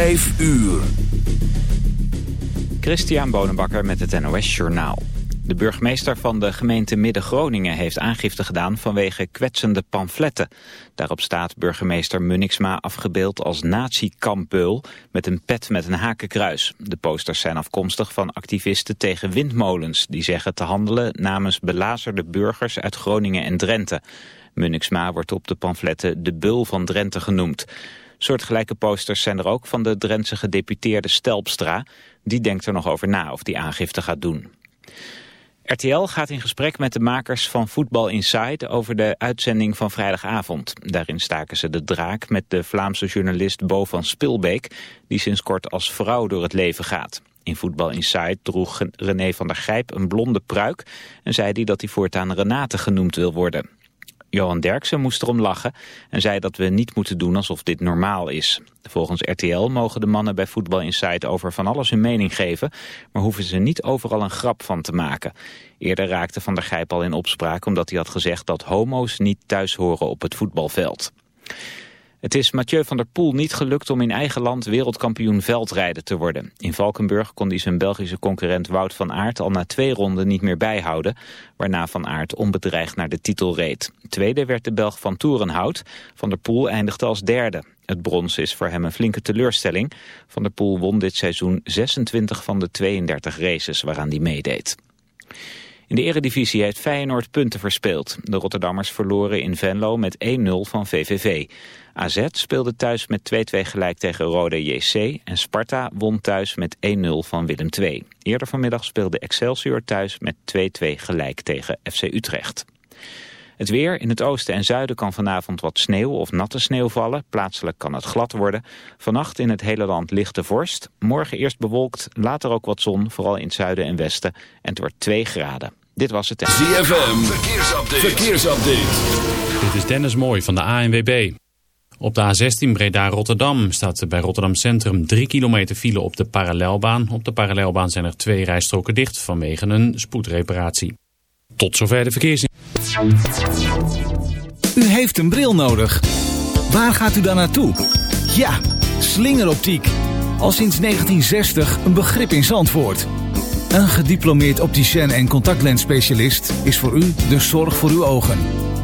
5 uur. Christian Bonenbakker met het NOS Journaal. De burgemeester van de gemeente Midden-Groningen heeft aangifte gedaan vanwege kwetsende pamfletten. Daarop staat burgemeester Munniksma afgebeeld als nazi-kampbeul met een pet met een hakenkruis. De posters zijn afkomstig van activisten tegen windmolens die zeggen te handelen namens belazerde burgers uit Groningen en Drenthe. Munniksma wordt op de pamfletten de beul van Drenthe genoemd. Soortgelijke posters zijn er ook van de Drentse gedeputeerde Stelpstra. Die denkt er nog over na of die aangifte gaat doen. RTL gaat in gesprek met de makers van Voetbal Inside over de uitzending van vrijdagavond. Daarin staken ze de draak met de Vlaamse journalist Bo van Spilbeek, die sinds kort als vrouw door het leven gaat. In Voetbal Inside droeg René van der Gijp een blonde pruik en zei hij dat hij voortaan Renate genoemd wil worden. Johan Derksen moest erom lachen en zei dat we niet moeten doen alsof dit normaal is. Volgens RTL mogen de mannen bij Voetbal Insight over van alles hun mening geven, maar hoeven ze niet overal een grap van te maken. Eerder raakte Van der Gijp al in opspraak omdat hij had gezegd dat homo's niet thuis horen op het voetbalveld. Het is Mathieu van der Poel niet gelukt om in eigen land wereldkampioen veldrijden te worden. In Valkenburg kon hij zijn Belgische concurrent Wout van Aert al na twee ronden niet meer bijhouden, waarna van Aert onbedreigd naar de titel reed. Tweede werd de Belg van Toerenhout. Van der Poel eindigde als derde. Het brons is voor hem een flinke teleurstelling. Van der Poel won dit seizoen 26 van de 32 races waaraan hij meedeed. In de eredivisie heeft Feyenoord punten verspeeld. De Rotterdammers verloren in Venlo met 1-0 van VVV. AZ speelde thuis met 2-2 gelijk tegen Rode JC en Sparta won thuis met 1-0 van Willem II. Eerder vanmiddag speelde Excelsior thuis met 2-2 gelijk tegen FC Utrecht. Het weer in het oosten en zuiden kan vanavond wat sneeuw of natte sneeuw vallen. Plaatselijk kan het glad worden. Vannacht in het hele land lichte vorst. Morgen eerst bewolkt, later ook wat zon, vooral in het zuiden en westen. En het wordt 2 graden. Dit was het. ZFM, verkeersupdate. verkeersupdate. Dit is Dennis Mooi van de ANWB. Op de A16 Breda-Rotterdam staat bij Rotterdam Centrum 3 kilometer file op de parallelbaan. Op de parallelbaan zijn er twee rijstroken dicht vanwege een spoedreparatie. Tot zover de verkeers. U heeft een bril nodig. Waar gaat u dan naartoe? Ja, slingeroptiek. Al sinds 1960 een begrip in Zandvoort. Een gediplomeerd opticien en contactlensspecialist is voor u de zorg voor uw ogen.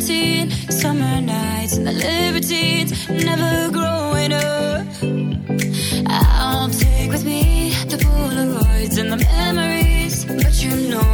17 summer nights and the libertines never growing up. I'll take with me the polaroids and the memories but you know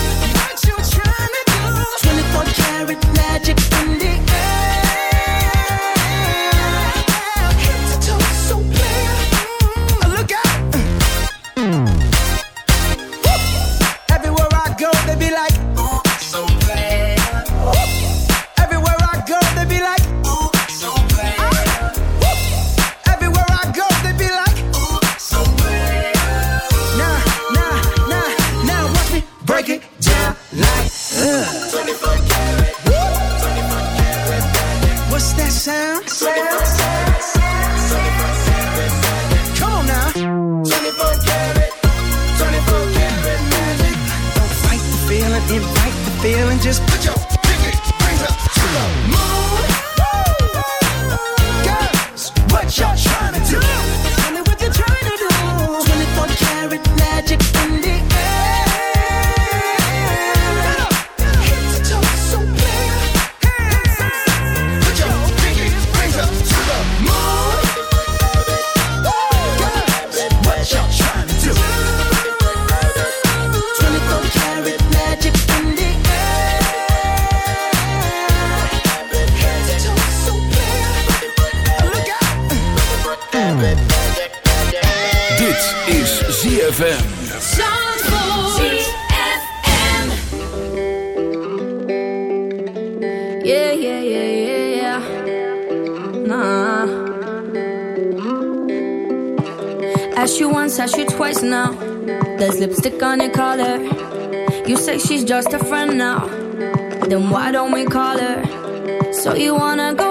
Dit is ZFM. ZFM. Yeah, yeah, yeah, yeah. Nah. Asked you once, ask you twice now. There's lipstick on your collar. You say she's just a friend now. Then why don't we call her? So you wanna go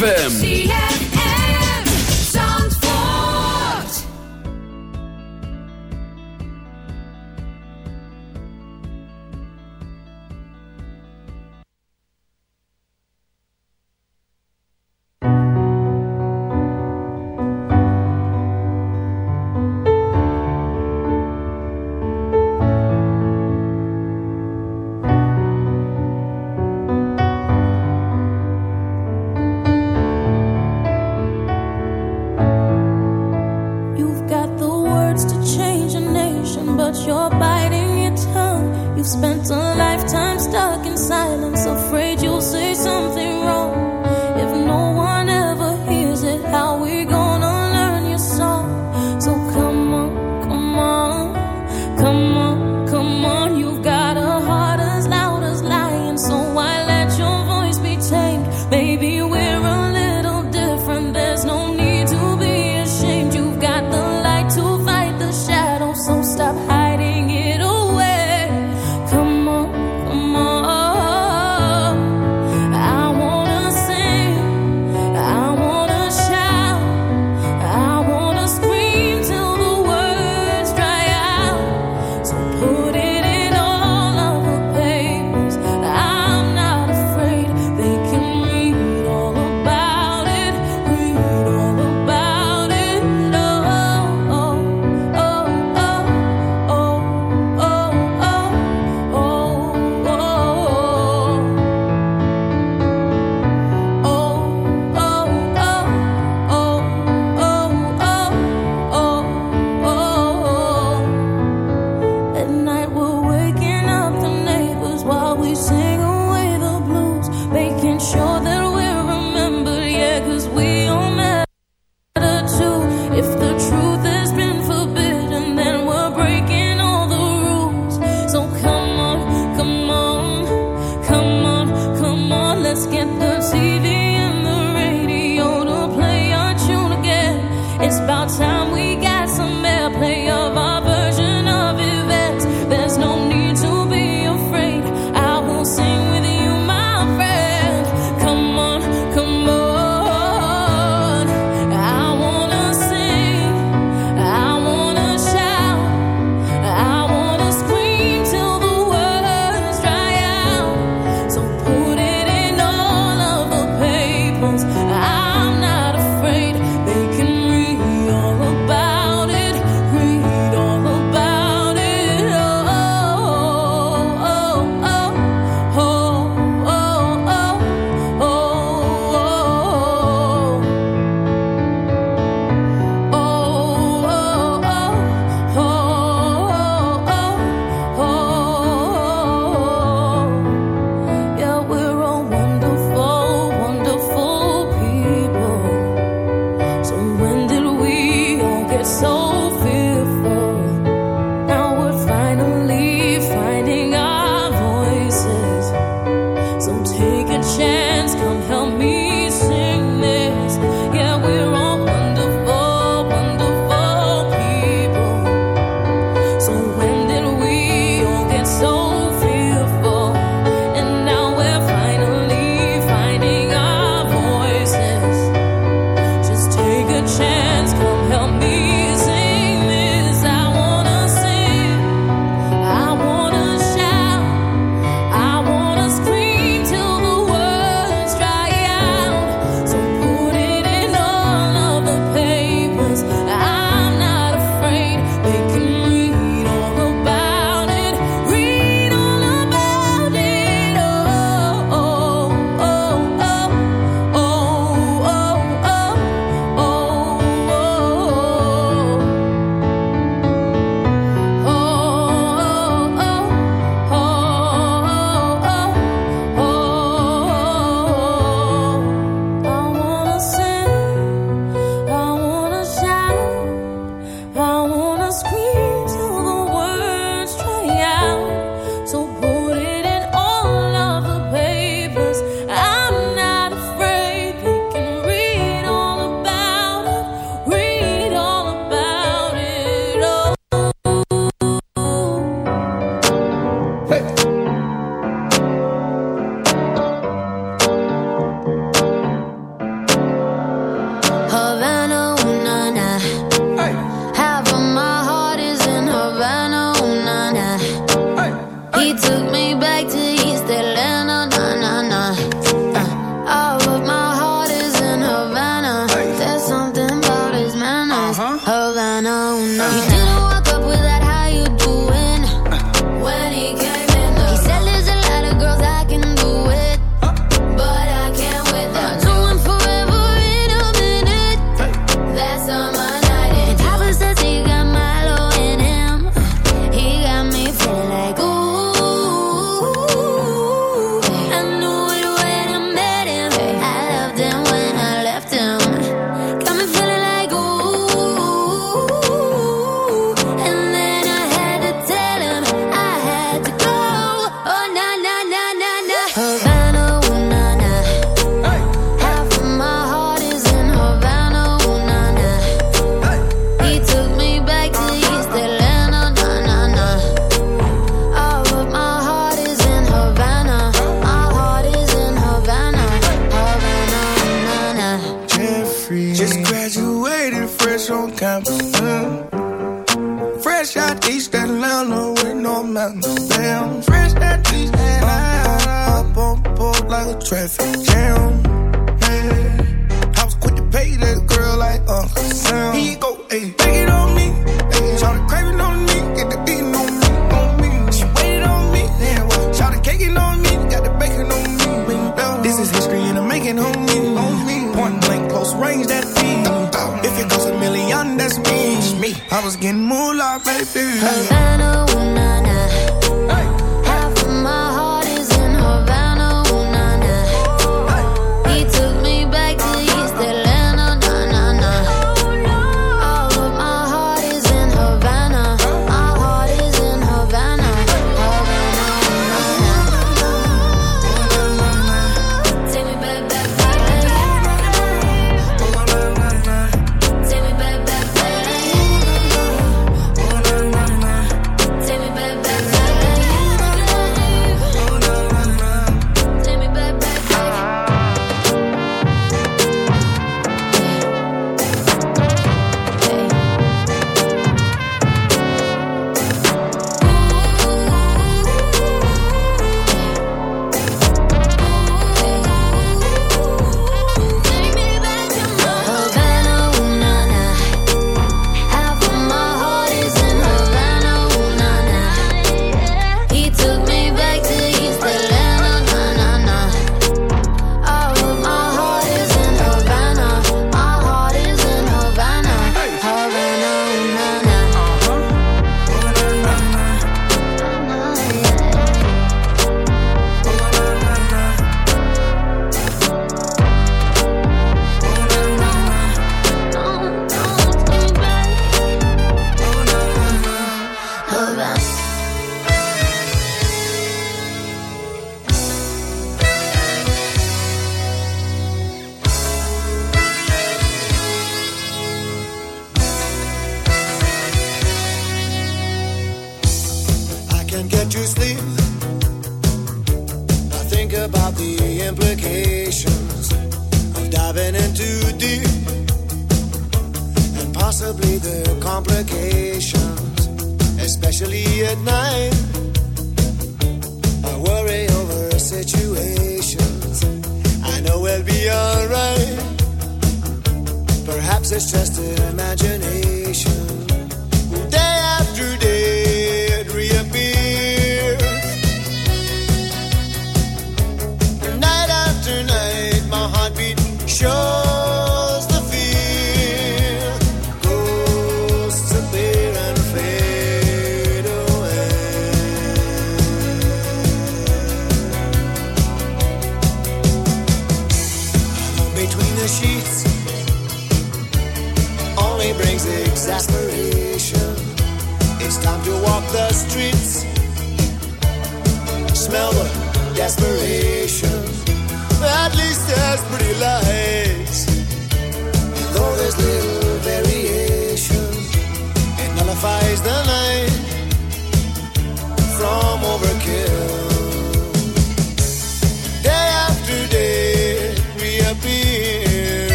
ZFM.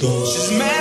door.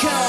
America.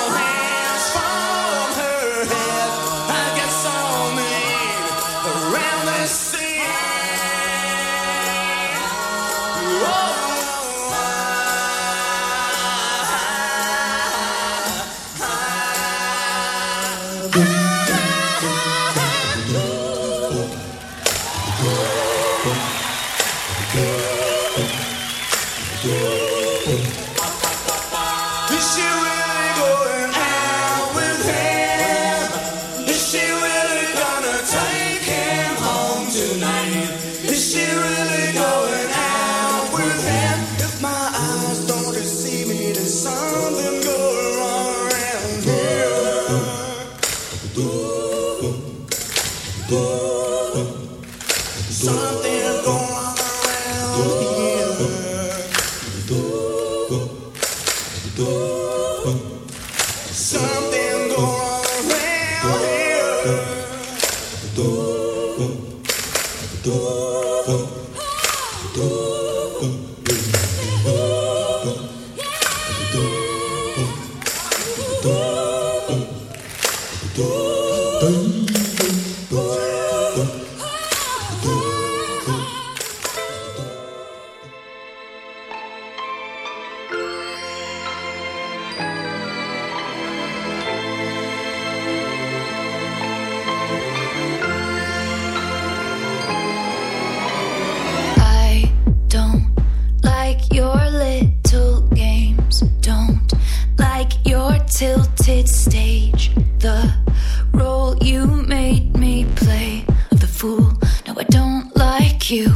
you.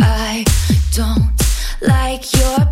I don't like your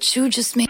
You just made.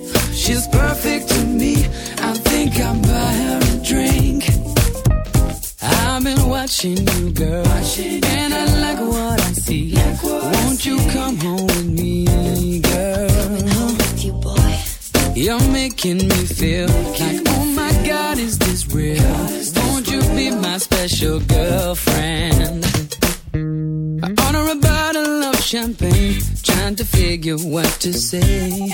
She's perfect to me. I think I'll buy her a drink. I've been watching you, girl, and I like what I see. Won't you come home with me, girl? Coming home with You're making me feel like, oh my God, is this real? Won't you be my special girlfriend? I order a bottle of champagne, trying to figure what to say.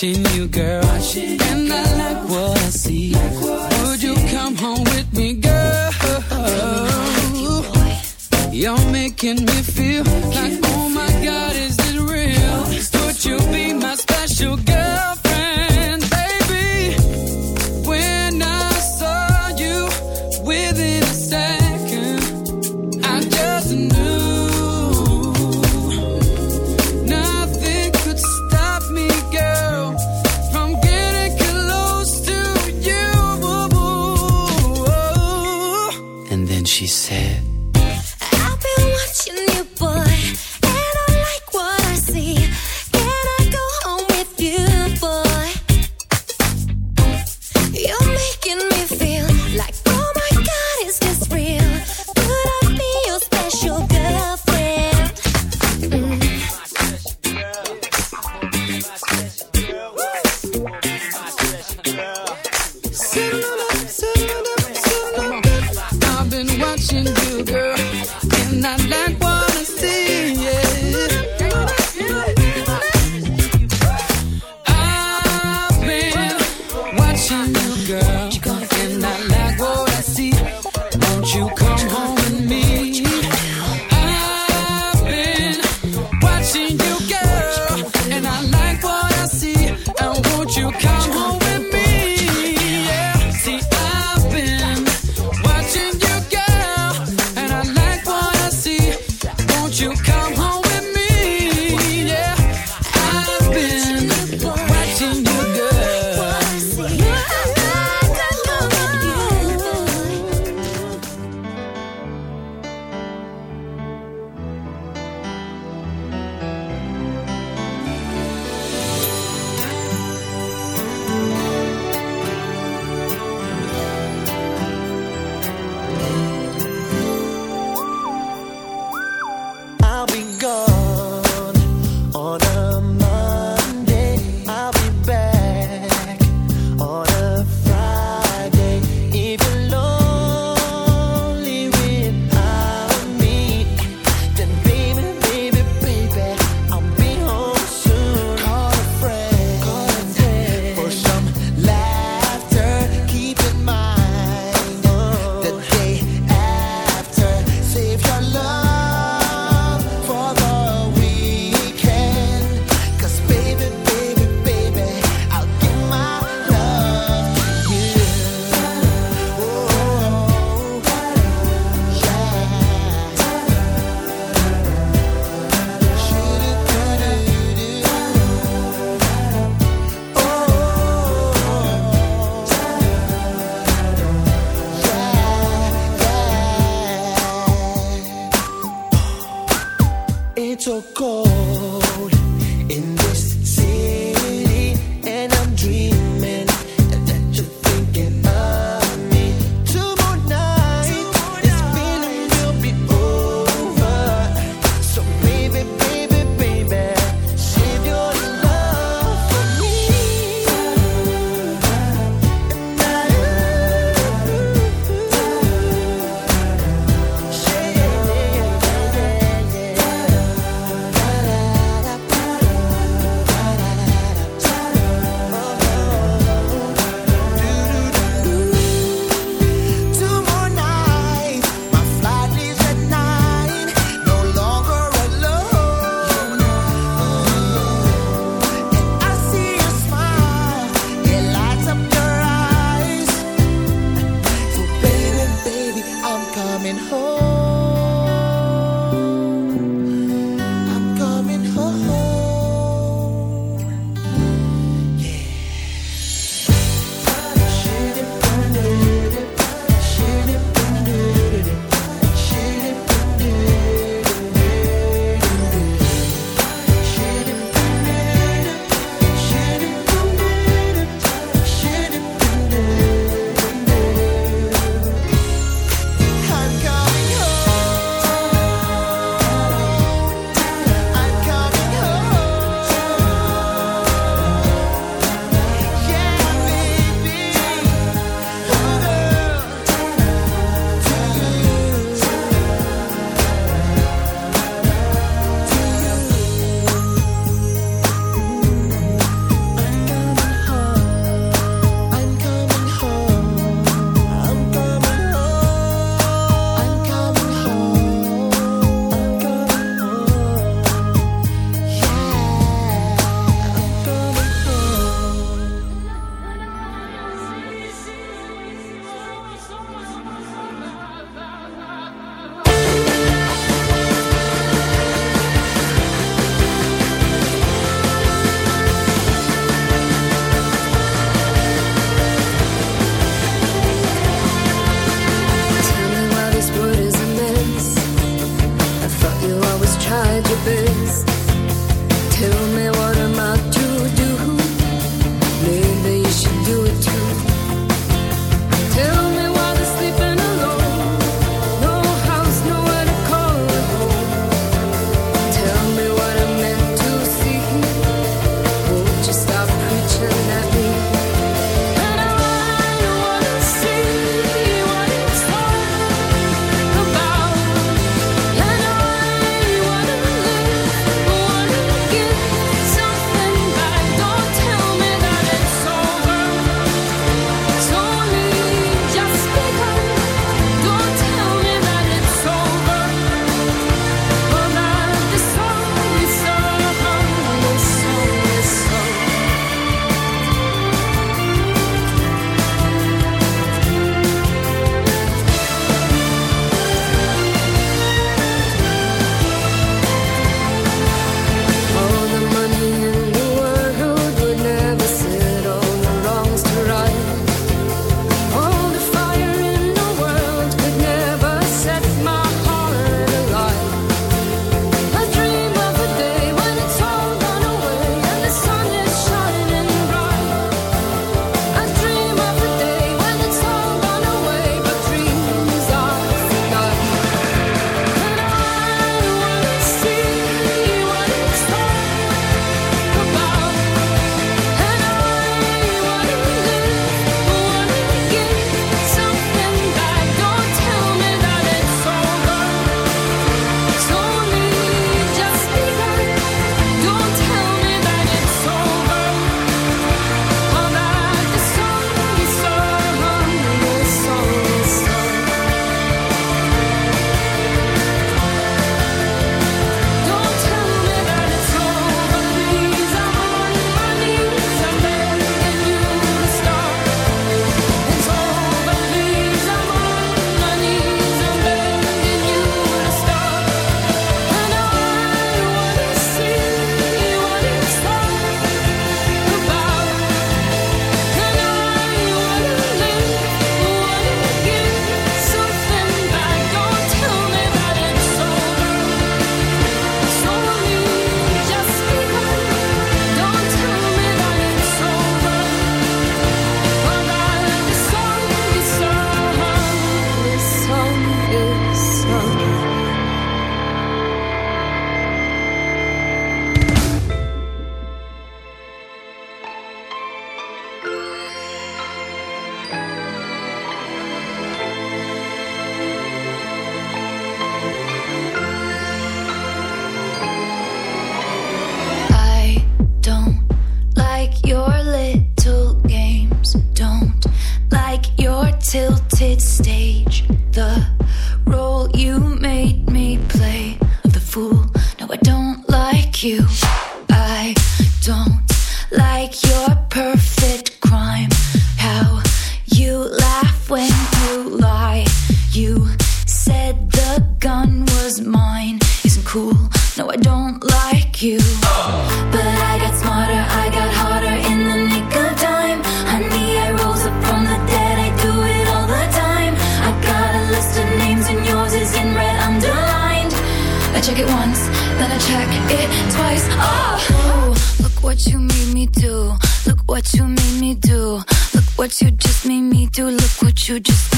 watching you, girl, and I like what I see. Would you come home with me, girl? You're making me feel like,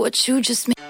What you just made.